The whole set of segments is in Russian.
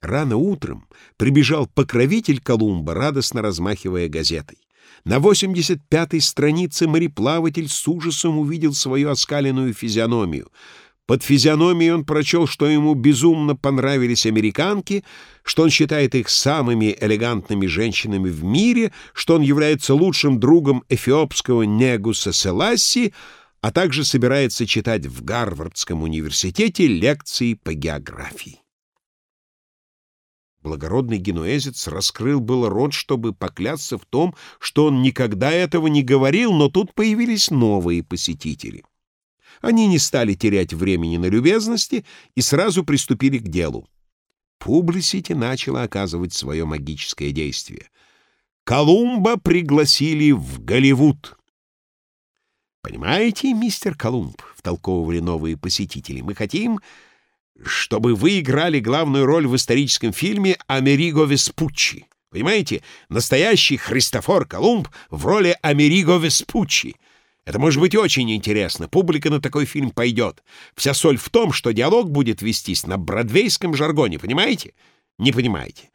Рано утром прибежал покровитель Колумба, радостно размахивая газетой. На 85-й странице мореплаватель с ужасом увидел свою оскаленную физиономию. Под физиономией он прочел, что ему безумно понравились американки, что он считает их самыми элегантными женщинами в мире, что он является лучшим другом эфиопского Негуса Селасси, а также собирается читать в Гарвардском университете лекции по географии. Благородный генуэзец раскрыл было рот, чтобы поклясться в том, что он никогда этого не говорил, но тут появились новые посетители. Они не стали терять времени на любезности и сразу приступили к делу. Публисити начала оказывать свое магическое действие. Колумба пригласили в Голливуд. «Понимаете, мистер Колумб», — втолковывали новые посетители, — «мы хотим, чтобы вы играли главную роль в историческом фильме «Америго Веспуччи». Понимаете? Настоящий Христофор Колумб в роли Америго Веспуччи. Это может быть очень интересно. Публика на такой фильм пойдет. Вся соль в том, что диалог будет вестись на бродвейском жаргоне. Понимаете? Не понимаете.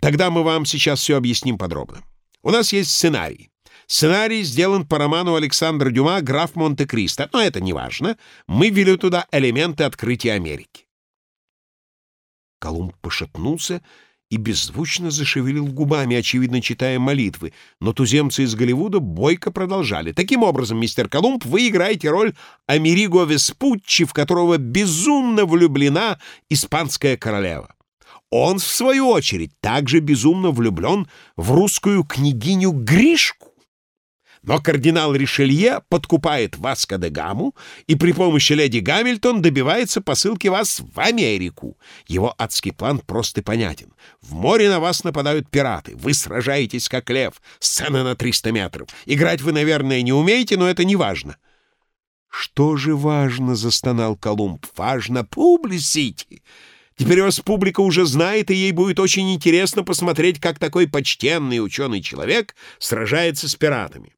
Тогда мы вам сейчас все объясним подробно. У нас есть сценарий. Сценарий сделан по роману Александра Дюма «Граф Монте-Кристо». Но это не важно. Мы ввели туда элементы открытия Америки. Колумб пошатнулся и беззвучно зашевелил губами, очевидно, читая молитвы, но туземцы из Голливуда бойко продолжали. «Таким образом, мистер Колумб, вы играете роль Америго Веспуччи, в которого безумно влюблена испанская королева. Он, в свою очередь, также безумно влюблен в русскую княгиню Гришку. Но кардинал Ришелье подкупает Васко де Гаму и при помощи леди Гамильтон добивается посылки вас в Америку. Его адский план прост и понятен. В море на вас нападают пираты. Вы сражаетесь как лев. Сцена на 300 метров. Играть вы, наверное, не умеете, но это не важно. «Что же важно?» — застонал Колумб. «Важно публисити!» Теперь вас публика уже знает, и ей будет очень интересно посмотреть, как такой почтенный ученый человек сражается с пиратами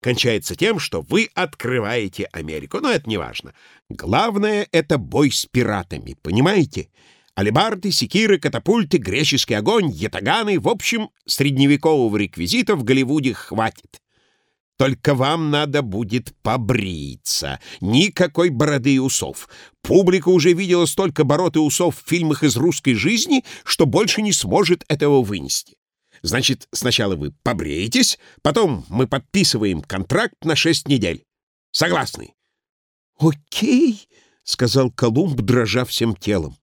кончается тем, что вы открываете Америку. Но это не важно. Главное — это бой с пиратами, понимаете? Алибарды, секиры, катапульты, греческий огонь, ятаганы. В общем, средневекового реквизита в Голливуде хватит. Только вам надо будет побриться. Никакой бороды и усов. Публика уже видела столько бород и усов в фильмах из русской жизни, что больше не сможет этого вынести. Значит, сначала вы побреетесь, потом мы подписываем контракт на шесть недель. Согласны? — Окей, — сказал Колумб, дрожа всем телом.